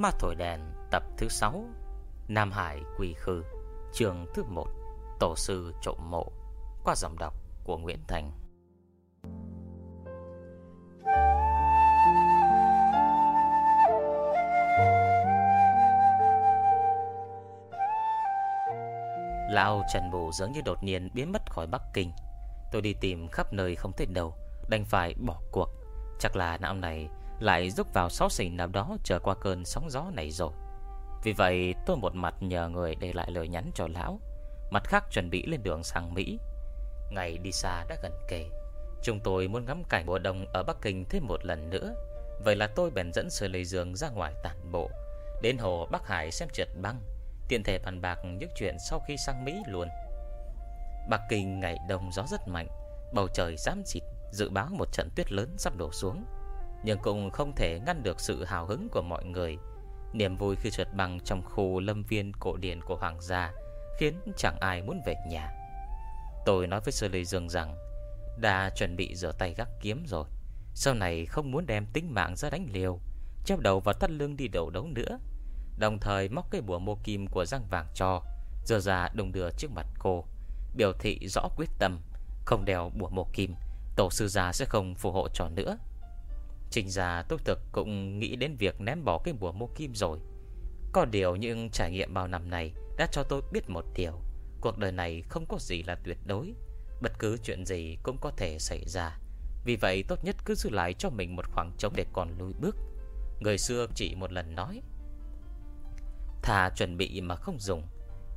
Ma Thổi Đèn, tập thứ 6 Nam Hải Quỳ Khư Trường thứ 1 Tổ sư trộm mộ, Qua dòng đọc của Nguyễn Thành. Lão Trần Bù dường như đột nhiên biến mất khỏi Bắc Kinh. Tôi đi tìm khắp nơi không thấy đâu, Đành phải bỏ cuộc. Chắc là năm này lại rúc vào sáu xỉnh nào đó chờ qua cơn sóng gió này rồi. Vì vậy tôi một mặt nhờ người để lại lời nhắn cho lão, mặt khác chuẩn bị lên đường sang Mỹ. Ngày đi xa đã gần kề, chúng tôi muốn ngắm cảnh mùa đông ở Bắc Kinh thêm một lần nữa. Vậy là tôi bèn dẫn Sơ Lê Dương ra ngoài tản bộ, đến hồ Bắc Hải xem trượt băng, tiện thể bàn bạc những chuyện sau khi sang Mỹ luôn. Bắc Kinh ngày đông gió rất mạnh, bầu trời xám xịt, dự báo một trận tuyết lớn sắp đổ xuống. Nhưng cũng không thể ngăn được sự hào hứng của mọi người. Niềm vui khi trượt băng trong khu lâm viên cổ điển của hoàng gia Khiến chẳng ai muốn về nhà. Tôi nói với Sơ Lê Dương rằng, Đã chuẩn bị rửa tay gác kiếm rồi. Sau này không muốn đem tính mạng ra đánh liều, Chép đầu và tắt lưng đi đầu đấu nữa. Đồng thời móc cái bùa mô kim của răng vàng cho Giờ ra đồng đưa trước mặt cô, Biểu thị rõ quyết tâm, Không đeo bùa mô kim, Tổ sư già sẽ không phù hộ cho nữa. Trình ra tôi thực cũng nghĩ đến việc ném bỏ cái bùa mô kim rồi. Có điều những trải nghiệm bao năm này Đã cho tôi biết một điều. Cuộc đời này không có gì là tuyệt đối. Bất cứ chuyện gì cũng có thể xảy ra. Vì vậy tốt nhất cứ giữ lại cho mình một khoảng trống để còn lùi bước. Người xưa chỉ một lần nói, Thà chuẩn bị mà không dùng,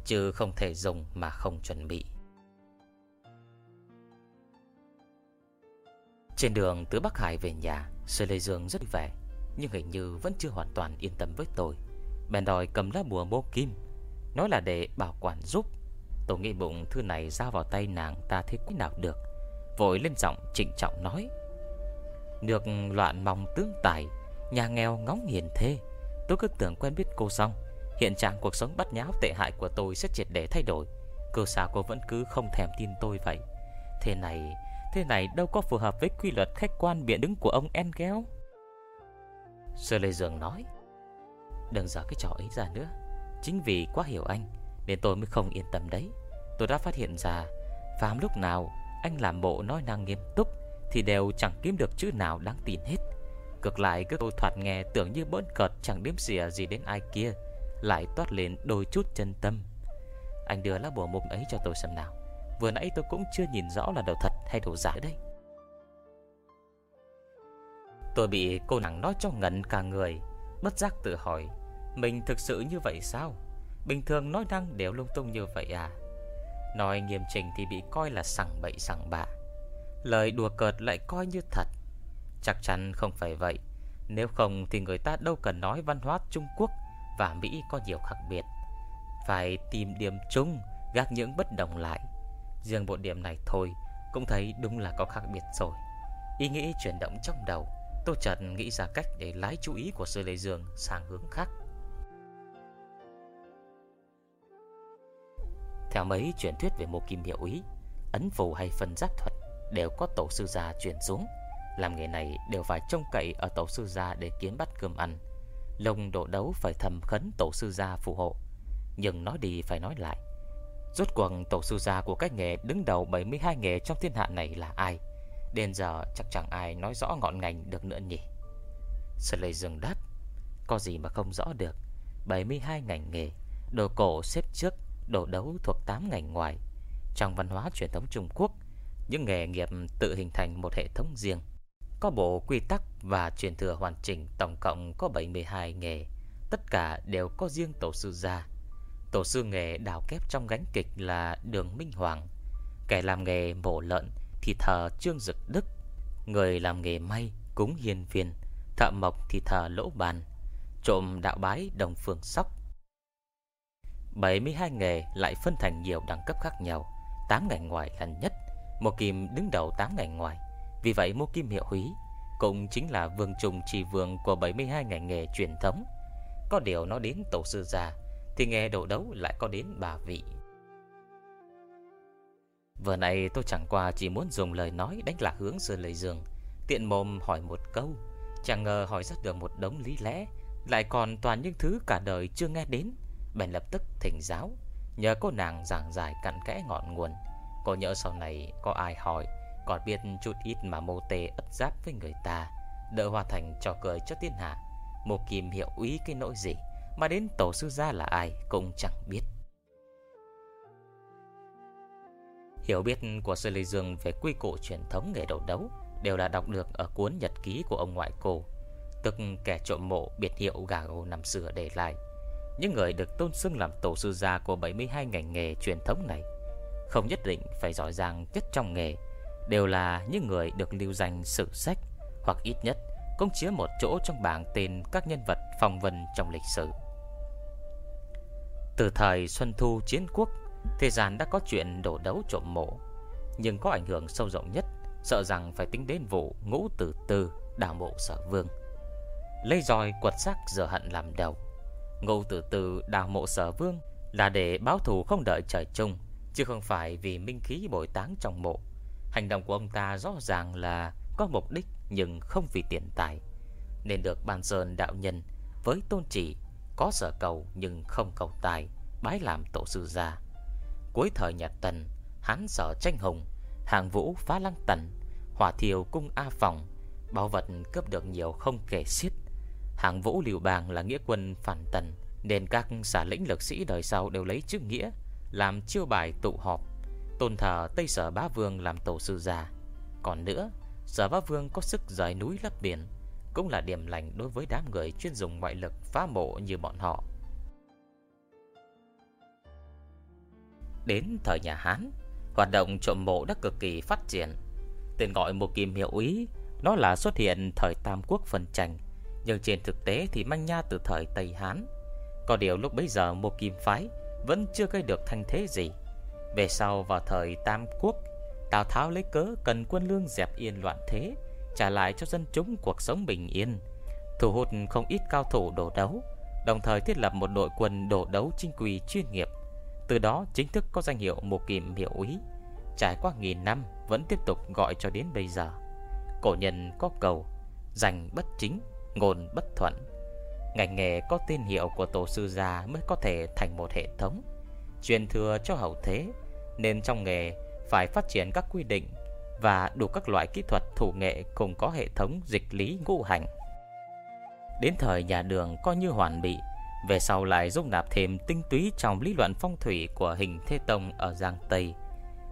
Chứ không thể dùng mà không chuẩn bị. Trên đường từ Bắc Hải về nhà Sư Lê Dương rất vẻ, Nhưng hình như vẫn chưa hoàn toàn yên tâm với tôi. Bèn đòi cầm lá bùa mô kim, Nói là để bảo quản giúp. Tôi nghĩ bụng thư này giao vào tay nàng ta thế quý nào được, Vội lên giọng trịnh trọng nói. Được loạn mong tướng tài, Nhà nghèo ngóng hiền thê. Tôi cứ tưởng quen biết cô xong, Hiện trạng cuộc sống bắt nháo tệ hại của tôi sẽ triệt để thay đổi. Cơ sao cô vẫn cứ không thèm tin tôi vậy. Thế này Thế này đâu có phù hợp với quy luật khách quan biện đứng của ông Engel. Sơ Lê dường nói, Đừng dở cái trò ấy ra nữa. Chính vì quá hiểu anh, Nên tôi mới không yên tâm đấy. Tôi đã phát hiện ra, Phàm lúc nào anh làm bộ nói năng nghiêm túc Thì đều chẳng kiếm được chữ nào đáng tin hết. Cực lại, cứ tôi thoạt nghe tưởng như bỡn cợt chẳng đếm xỉa gì đến ai kia, Lại toát lên đôi chút chân tâm. Anh đưa lá bùa mục ấy cho tôi xem nào. Vừa nãy tôi cũng chưa nhìn rõ là đầu thật hay đồ giả đây. Tôi bị cô nàng nói cho ngẩn cả người, Bất giác tự hỏi, Mình thực sự như vậy sao? Bình thường nói năng đều lung tung như vậy à? Nói nghiêm trình thì bị coi là sằng bậy sằng bạ. Lời đùa cợt lại coi như thật. Chắc chắn không phải vậy. Nếu không thì người ta đâu cần nói văn hóa Trung Quốc và Mỹ có nhiều khác biệt. Phải tìm điểm chung, Gác những bất đồng lại. Riêng bộ điểm này thôi, Cũng thấy đúng là có khác biệt rồi. Ý nghĩ chuyển động trong đầu Tôi trần nghĩ ra cách để lái chú ý của Sư Lê Dương sang hướng khác. Theo mấy truyền thuyết về mô kim hiệu ý, Ấn phù hay phân giác thuật Đều có tổ sư già truyền xuống. Làm nghề này đều phải trông cậy Ở tổ sư già để kiếm bắt cơm ăn. Lồng độ đấu phải thầm khấn tổ sư gia phù hộ. Nhưng nói đi phải nói lại Rốt cuộc, tổ sư gia của cách nghề đứng đầu 72 nghề trong thiên hạ này là ai? Đến giờ, chắc chẳng ai nói rõ ngọn ngành được nữa nhỉ? Sơn Lê dừng đáp Có gì mà không rõ được. 72 ngành nghề, Đồ cổ xếp trước, Đồ đấu thuộc 8 ngành ngoài. Trong văn hóa truyền thống Trung Quốc, Những nghề nghiệp tự hình thành một hệ thống riêng. Có bộ quy tắc và truyền thừa hoàn chỉnh Tổng cộng có 72 nghề. Tất cả đều có riêng tổ sư gia. Tổ sư nghề đào kép trong gánh kịch là Đường Minh Hoàng. Kẻ làm nghề mổ lợn thì thờ Trương Dực Đức. Người làm nghề may cúng hiền viên Thợ mộc thì thờ lỗ bàn, Trộm đạo bái đồng phương sóc. 72 nghề lại phân thành nhiều đẳng cấp khác nhau. 8 ngành ngoài là nhất Mô Kim đứng đầu 8 ngành ngoài. Vì vậy Mô Kim hiệu húy Cũng chính là vương trùng trì vương của 72 ngành nghề truyền thống. Có điều nó đến tổ sư già thì nghe đầu đấu lại có đến bà vị. Vừa này tôi chẳng qua chỉ muốn dùng lời nói đánh lạc hướng Sơn lời dường Tiện mồm hỏi một câu, Chẳng ngờ hỏi ra được một đống lý lẽ, Lại còn toàn những thứ cả đời chưa nghe đến, Bèn lập tức thỉnh giáo. Nhờ cô nàng giảng giải cặn kẽ ngọn nguồn, Cô nhớ sau này có ai hỏi, Còn biết chút ít mà mô tê ất giáp với người ta, Đỡ hòa thành trò cười cho thiên hạ, Một kim hiệu ý cái nỗi gì. Mà đến tổ sư gia là ai cũng chẳng biết Hiểu biết của Sư Lê Dương về quy củ truyền thống nghề đấu đấu đều là đọc được ở cuốn nhật ký của ông ngoại cô, tức kẻ trộm mộ biệt hiệu gà gô năm xưa để lại. Những người được tôn xưng làm tổ sư gia của 72 ngành nghề truyền thống này không nhất định phải giỏi giang nhất trong nghề, đều là những người được lưu danh sử sách hoặc ít nhất cũng chiếm một chỗ trong bảng tên các nhân vật phong vân trong lịch sử. Từ thời Xuân Thu Chiến Quốc, Thế gian đã có chuyện đổ đấu trộm mộ. Nhưng có ảnh hưởng sâu rộng nhất, Sợ rằng phải tính đến vụ ngũ tử tư Đào mộ sở vương. Lấy roi quật xác giờ hận làm đầu. Ngũ tử tư đào mộ sở vương Là để báo thù không đợi trời chung, Chứ không phải vì minh khí bồi táng trong mộ. Hành động của ông ta rõ ràng là Có mục đích nhưng không vì tiền tài. Nên được ban sơn đạo nhân Với tôn chỉ có sở cầu nhưng không cầu tài, Bái làm tổ sư gia. Cuối thời nhà Tần Hán sở tranh hùng, Hàng vũ phá lăng tần, Hỏa thiều cung A Phòng, Bảo vật cướp được nhiều không kể xiết. Hàng vũ liều bàng là nghĩa quân phản tần, Nên các xả lĩnh lực sĩ đời sau đều lấy chữ nghĩa, Làm chiêu bài tụ họp, Tôn thờ Tây Sở Bá Vương làm tổ sư già Còn nữa, Sở Bá Vương có sức rời núi lấp biển cũng là điểm lành đối với đám người chuyên dùng ngoại lực phá mộ như bọn họ Đến thời nhà Hán, hoạt động trộm mộ đã cực kỳ phát triển. Tên gọi một kim hiệu ý, nó là xuất hiện thời Tam Quốc phân tranh, nhưng trên thực tế thì manh nha từ thời Tây Hán. Có điều lúc bấy giờ một kim phái vẫn chưa gây được thanh thế gì. Về sau vào thời Tam Quốc, Tào Tháo lấy cớ cần quân lương dẹp yên loạn thế, trả lại cho dân chúng cuộc sống bình yên, thu hút không ít cao thủ đổ đấu, đồng thời thiết lập một đội quân đổ đấu chính quy chuyên nghiệp. Từ đó chính thức có danh hiệu một kim hiệu úy Trải qua nghìn năm Vẫn tiếp tục gọi cho đến bây giờ. Cổ nhân có cầu giành bất chính, ngôn bất thuận. Ngành nghề có tên hiệu của tổ sư gia Mới có thể thành một hệ thống. Truyền thừa cho hậu thế Nên trong nghề phải phát triển các quy định và đủ các loại kỹ thuật thủ nghệ Cùng có hệ thống dịch lý ngũ hành Đến thời nhà đường coi như hoàn bị về sau lại dung nạp thêm tinh túy trong lý luận phong thủy của hình Thế Tông ở Giang Tây,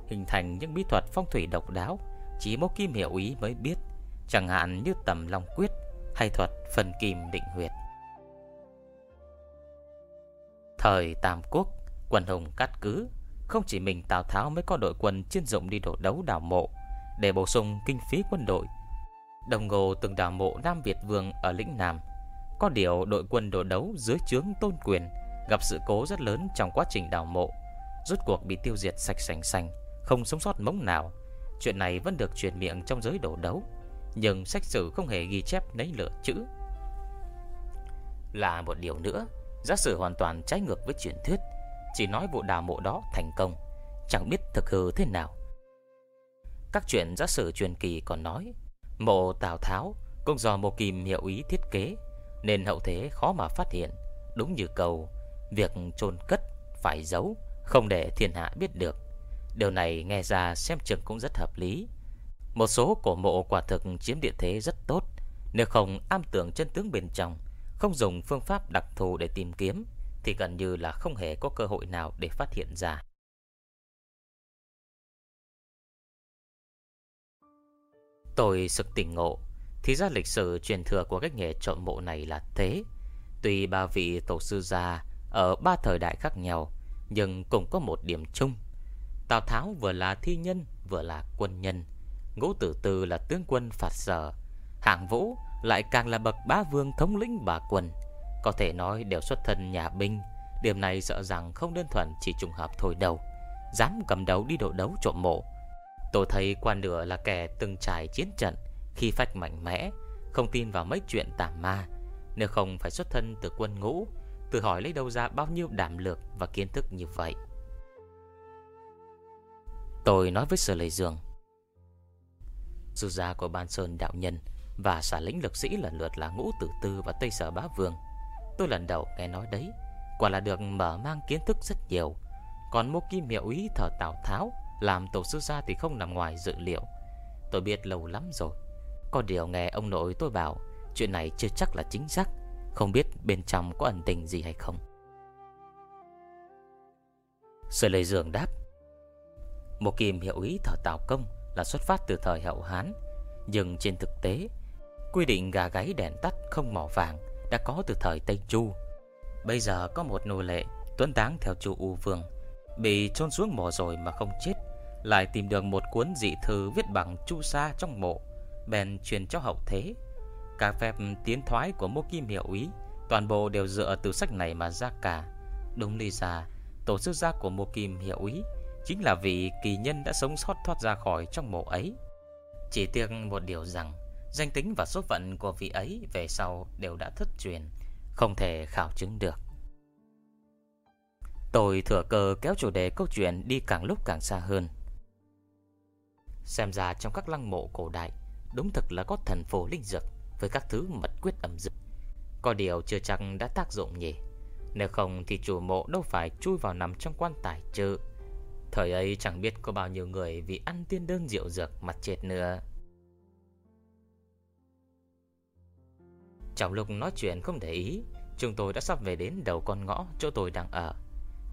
hình thành những bí thuật phong thủy độc đáo chỉ một kim hiệu ý mới biết, chẳng hạn như tầm long quyết hay thuật phần kim định huyệt. Thời Tam Quốc, quân hùng cắt cứ, không chỉ mình Tào Tháo mới có đội quân chuyên dụng đi đổ đấu đào mộ để bổ sung kinh phí quân đội. Đồng Ngô từng đào mộ Nam Việt Vương ở lĩnh Nam. Có điều đội quân đổ đấu dưới trướng tôn quyền Gặp sự cố rất lớn trong quá trình đào mộ. Rốt cuộc bị tiêu diệt sạch sành sành, Không sống sót mống nào. Chuyện này vẫn được truyền miệng trong giới đổ đấu Nhưng sách sử không hề ghi chép nấy lửa chữ. Là một điều nữa Giả sử hoàn toàn trái ngược với truyền thuyết Chỉ nói vụ đào mộ đó thành công Chẳng biết thực hư thế nào. Các chuyện giả sử truyền kỳ còn nói, Mộ Tào Tháo cũng do mộ kim hiệu ý thiết kế, nên hậu thế khó mà phát hiện. Đúng như cầu Việc chôn cất phải giấu, Không để thiên hạ biết được. Điều này nghe ra xem chừng cũng rất hợp lý. Một số cổ mộ quả thực chiếm địa thế rất tốt, Nếu không am tưởng chân tướng bên trong, Không dùng phương pháp đặc thù để tìm kiếm, Thì gần như là không hề có cơ hội nào để phát hiện ra. Tôi sực tỉnh ngộ. Thì ra lịch sử truyền thừa của cách nghề trộm mộ này là thế. Tuy ba vị tổ sư gia Ở ba thời đại khác nhau, Nhưng cũng có một điểm chung. Tào Tháo vừa là thi nhân, Vừa là quân nhân. Ngũ tử tư là tướng quân phạt sở. Hạng vũ lại càng là bậc bá vương thống lĩnh bà quân Có thể nói đều xuất thân nhà binh, Điểm này sợ rằng không đơn thuần chỉ trùng hợp thôi đâu. Dám cầm đầu đi độ đấu trộm mộ Tôi thấy quan nửa là kẻ từng trải chiến trận khi phách mạnh mẽ, không tin vào mấy chuyện tà ma, nếu không phải xuất thân từ quân ngũ, tự hỏi lấy đâu ra bao nhiêu đảm lược và kiến thức như vậy. Tôi nói với Sở Lê Dương, Dù gia của Ban Sơn Đạo Nhân và xả lĩnh lực sĩ lần lượt là Ngũ Tử Tư và Tây Sở Bá Vương, Tôi lần đầu nghe nói đấy Quả là được mở mang kiến thức rất nhiều Còn mô kim hiệu ý thờ Tào Tháo làm tổ sư gia thì không nằm ngoài dự liệu. Tôi biết lâu lắm rồi. Có điều nghe ông nội tôi bảo, Chuyện này chưa chắc là chính xác. Không biết bên trong có ẩn tình gì hay không. Sở lời dường đáp, Một kim hiệu ý thở Tào Công Là xuất phát từ thời hậu Hán. Nhưng trên thực tế, Quy định gà gáy đèn tắt không mỏ vàng Đã có từ thời Tây Chu. Bây giờ có một nô lệ Tuấn táng theo chu U Vương, Bị chôn xuống mỏ rồi mà không chết. Lại tìm được một cuốn dị thư Viết bằng chu sa trong mộ, Bèn truyền cho hậu thế. Cả phép tiến thoái của Mô Kim Hiệu Ý, Toàn bộ đều dựa từ sách này mà ra cả. Đúng lý ra, Tổ sư gia của Mô Kim Hiệu Ý Chính là vị kỳ nhân đã sống sót thoát ra khỏi trong mộ ấy. Chỉ tiếc một điều rằng, Danh tính và số phận của vị ấy Về sau đều đã thất truyền, Không thể khảo chứng được. Tôi thừa cơ kéo chủ đề câu chuyện đi càng lúc càng xa hơn. Xem ra trong các lăng mộ cổ đại Đúng thực là có thần phổ linh dược với các thứ mật quyết ẩm dược. Có điều chưa chắc đã tác dụng nhỉ. Nếu không thì chủ mộ đâu phải chui vào nằm trong quan tài chứ. Thời ấy chẳng biết có bao nhiêu người vì ăn tiên đơn rượu dược mặt chết nữa. Trong lúc nói chuyện không để ý, chúng tôi đã sắp về đến đầu con ngõ chỗ tôi đang ở.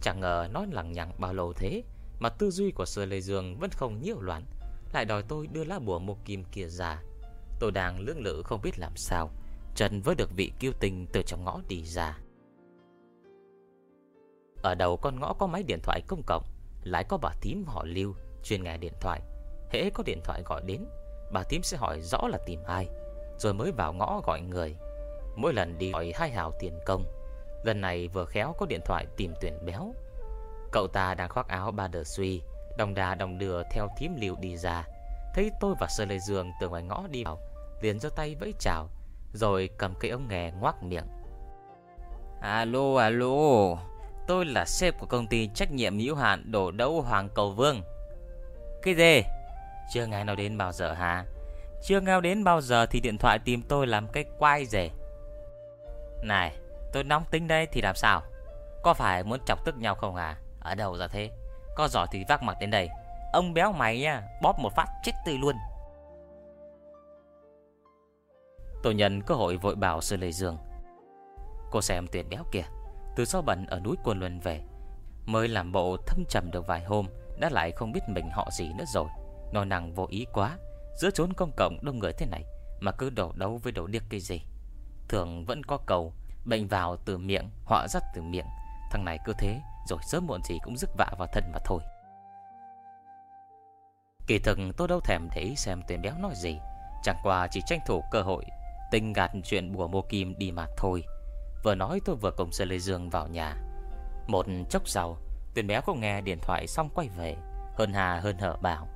Chẳng ngờ nói lằng nhằng bao lâu thế mà tư duy của Sơ Lê Dương vẫn không nhiễu loạn, lại đòi tôi đưa lá bùa một kim kia ra. Tôi đang lưỡng lự không biết làm sao. Trần với được vị kiêu tình từ trong ngõ đi ra. Ở đầu con ngõ có máy điện thoại công cộng. Lại có bà tím họ lưu, Chuyên nghe điện thoại. Hễ có điện thoại gọi đến, Bà tím sẽ hỏi rõ là tìm ai, Rồi mới vào ngõ gọi người. Mỗi lần đi gọi hai hào tiền công, Lần này vừa khéo có điện thoại tìm tuyển béo. Cậu ta đang khoác áo ba đờ suy Đồng đà đồng đưa theo thím liều đi ra. Thấy tôi và Sơ Lê Dương từ ngoài ngõ đi vào liền giơ tay vẫy chào Rồi cầm cây ống nghề ngoác miệng. Alo alo Tôi là sếp của công ty trách nhiệm hữu hạn đổ đẫu Hoàng Cầu Vương. Cái gì? Chưa nghe nào đến bao giờ hả? Chưa nghe đến bao giờ thì điện thoại tìm tôi làm cái quay gì Này Tôi nóng tính đây thì làm sao? Có phải muốn chọc tức nhau không à Ở đâu ra thế có giỏi thì vác mặt đến đây. Ông béo mày nha, Bóp một phát chết tươi luôn. Tôi nhận cơ hội vội bảo Sư Lê Dương Cô xem tuyển béo kìa Từ sau bẩn ở núi Quân Luân về, Mới làm bộ thâm trầm được vài hôm, Đã lại không biết mình họ gì nữa rồi. Nói năng vô ý quá, Giữa chốn công cộng đông người thế này, Mà cứ đổ đấu với đổ điếc cái gì. Thường vẫn có cầu, Bệnh vào từ miệng, Họa dắt từ miệng. Thằng này cứ thế rồi sớm muộn gì cũng rức vạ vào thân mà thôi. Kỳ thực tôi đâu thèm để ý xem tuyển béo nói gì. Chẳng qua chỉ tranh thủ cơ hội Tinh gạt chuyện bùa mô kim đi mà thôi. Vừa nói tôi vừa cùng Sơ Lê Dương vào nhà. Một chốc sau Tuyền béo không nghe điện thoại xong quay về Hơn hà hơn hở bảo.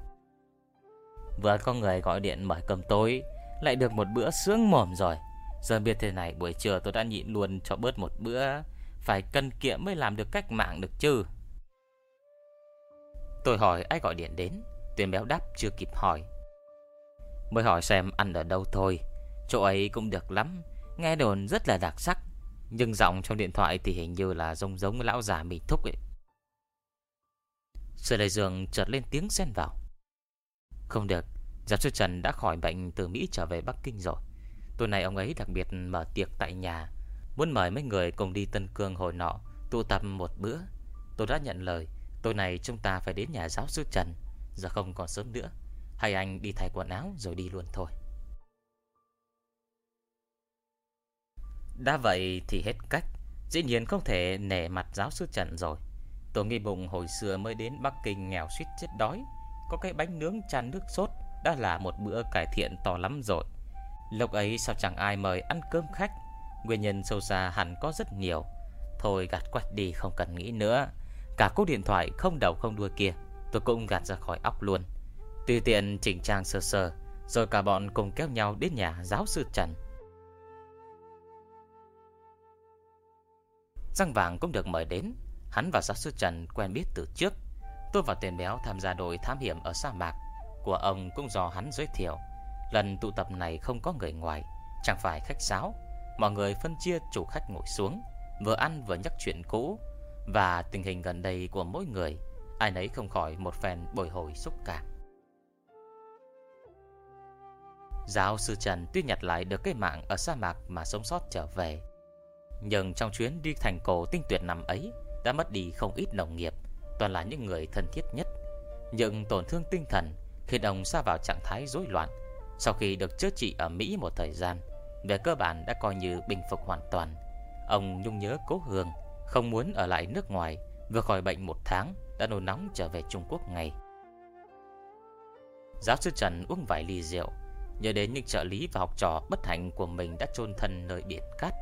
Vừa có người gọi điện mời cơm tối, Lại được một bữa sướng mồm rồi. Giờ biết thế này, buổi trưa tôi đã nhịn luôn cho bớt một bữa. Phải cân kiệm mới làm được cách mạng được chứ? Tôi hỏi ai gọi điện đến Tuyền béo đáp chưa kịp hỏi. Mới hỏi xem ăn ở đâu thôi, Chỗ ấy cũng được lắm, Nghe đồn rất là đặc sắc, Nhưng giọng trong điện thoại thì hình như là giống giống lão già mì thúc ấy. Sư đại dương chợt lên tiếng xen vào. Không được, Giáo sư Trần đã khỏi bệnh từ Mỹ trở về Bắc Kinh rồi. Tối nay ông ấy đặc biệt mở tiệc tại nhà Muốn mời mấy người cùng đi Tân Cương hồi nọ Tụ tập một bữa. Tôi đã nhận lời, Tối nay chúng ta phải đến nhà giáo sư Trần, Giờ không còn sớm nữa. Hay anh đi thay quần áo rồi đi luôn thôi. Đã vậy thì hết cách, Dĩ nhiên không thể nể mặt giáo sư Trần rồi. Tôi nghi bụng hồi xưa mới đến Bắc Kinh nghèo suýt chết đói, Có cái bánh nướng chan nước sốt, Đã là một bữa cải thiện to lắm rồi. Lúc ấy sao chẳng ai mời ăn cơm khách? Nguyên nhân sâu xa hẳn có rất nhiều. Thôi gạt quách đi, không cần nghĩ nữa. Cả cú điện thoại không đầu không đuôi kia, Tôi cũng gạt ra khỏi óc luôn. Tùy tiện chỉnh trang sơ sơ, Rồi cả bọn cùng kéo nhau đến nhà giáo sư Trần. Răng vàng cũng được mời đến. Hắn và giáo sư Trần quen biết từ trước. Tôi và tiền béo tham gia đội thám hiểm ở sa mạc. Của ông cũng do hắn giới thiệu. Lần tụ tập này không có người ngoài, Chẳng phải khách sáo. Mọi người phân chia chủ khách ngồi xuống, Vừa ăn vừa nhắc chuyện cũ. Và tình hình gần đây của mỗi người, Ai nấy không khỏi một phen bồi hồi xúc cảm. Giáo sư Trần tuy nhặt lại được cái mạng ở sa mạc mà sống sót trở về, Nhưng trong chuyến đi thành cổ tinh tuyệt năm ấy Đã mất đi không ít đồng nghiệp, Toàn là những người thân thiết nhất. Những tổn thương tinh thần Khiến ông xa vào trạng thái rối loạn Sau khi được chữa trị ở Mỹ một thời gian. Về cơ bản đã coi như bình phục hoàn toàn. Ông nhung nhớ cố hương Không muốn ở lại nước ngoài, Vừa khỏi bệnh một tháng, Đã nổi nóng trở về Trung Quốc ngay. Giáo sư Trần uống vài ly rượu, Nhớ đến những trợ lý và học trò bất hạnh của mình đã chôn thân nơi biển cát.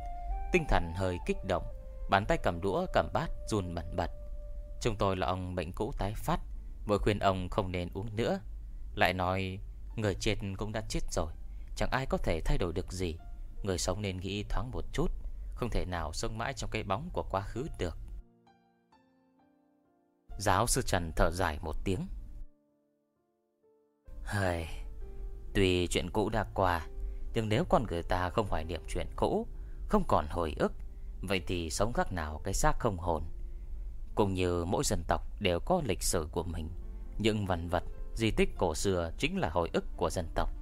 Tinh thần hơi kích động, Bàn tay cầm đũa, cầm bát, run bẩn bật. Chúng tôi là ông bệnh cũ tái phát Vội khuyên ông không nên uống nữa. Lại nói, Người chết cũng đã chết rồi, Chẳng ai có thể thay đổi được gì. Người sống nên nghĩ thoáng một chút Không thể nào sống mãi trong cái bóng của quá khứ được. Giáo sư Trần thở dài một tiếng. Hời Tuy chuyện cũ đã qua Nhưng nếu con người ta không hoài niệm chuyện cũ Không còn hồi ức Vậy thì sống khác nào cái xác không hồn? Cũng như mỗi dân tộc đều có lịch sử của mình Những văn vật, di tích cổ xưa chính là hồi ức của dân tộc.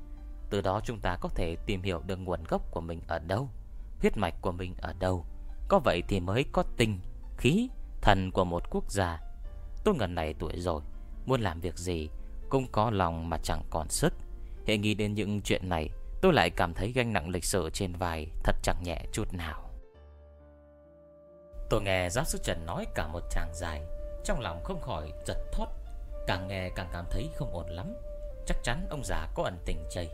Từ đó chúng ta có thể tìm hiểu được nguồn gốc của mình ở đâu Huyết mạch của mình ở đâu. Có vậy thì mới có tinh, khí, thần của một quốc gia. Tôi gần này tuổi rồi Muốn làm việc gì Cũng có lòng mà chẳng còn sức. Hệ nghĩ đến những chuyện này Tôi lại cảm thấy gánh nặng lịch sử trên vai Thật chẳng nhẹ chút nào. Tôi nghe giáo sư Trần nói cả một tràng dài Trong lòng không khỏi giật thót. Càng nghe càng cảm thấy không ổn lắm. Chắc chắn ông già có ẩn tình chây.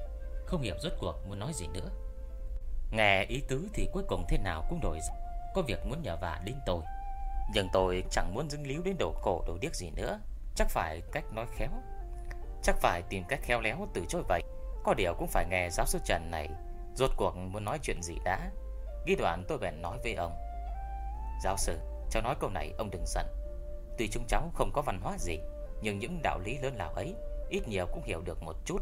Không hiểu rốt cuộc muốn nói gì nữa. Nghe ý tứ thì cuối cùng thế nào cũng đổi. Có việc muốn nhờ vả đến tôi. Nhưng tôi chẳng muốn dưng líu đến đồ cổ, đồ điếc gì nữa. Chắc phải cách nói khéo. Chắc phải tìm cách khéo léo từ chối vậy. Có điều cũng phải nghe giáo sư Trần này. Rốt cuộc muốn nói chuyện gì đã? Ghi đoạn tôi bèn nói với ông. Giáo sư, Cháu nói câu này ông đừng giận. Tuy chúng cháu không có văn hóa gì, Nhưng những đạo lý lớn lao ấy, Ít nhiều cũng hiểu được một chút.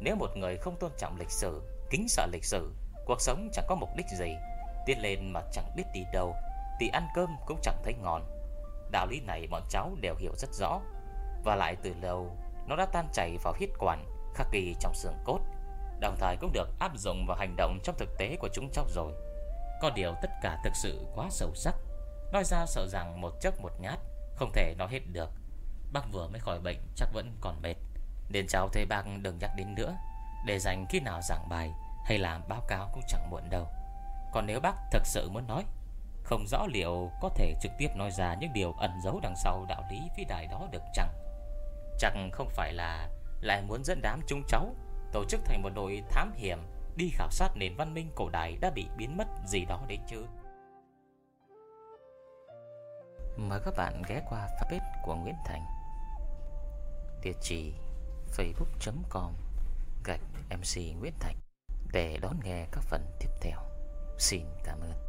Nếu một người không tôn trọng lịch sử, Kính sợ lịch sử, Cuộc sống chẳng có mục đích gì. Tiến lên mà chẳng biết đi đâu, Thì ăn cơm cũng chẳng thấy ngon. Đạo lý này bọn cháu đều hiểu rất rõ. Và lại từ lâu, Nó đã tan chảy vào huyết quản, Khắc ghi trong xương cốt. Đồng thời cũng được áp dụng vào hành động trong thực tế của chúng cháu rồi. Có điều tất cả thực sự quá sâu sắc. Nói ra sợ rằng một chốc một nhát, Không thể nói hết được. Bác vừa mới khỏi bệnh chắc vẫn còn mệt. Nên cháu thấy bác đừng nhắc đến nữa. Để dành khi nào giảng bài Hay làm báo cáo cũng chẳng muộn đâu. Còn nếu bác thật sự muốn nói, Không rõ liệu có thể trực tiếp nói ra Những điều ẩn giấu đằng sau đạo lý vĩ đại đó được chẳng Chẳng không phải là Lại muốn dẫn đám chúng cháu Tổ chức thành một đội thám hiểm Đi khảo sát nền văn minh cổ đại Đã bị biến mất gì đó đấy chứ? Mời các bạn ghé qua fanpage của Nguyễn Thành. Địa chỉ facebook.com gạch MC Nguyễn Thành Để đón nghe các phần tiếp theo. Xin cảm ơn.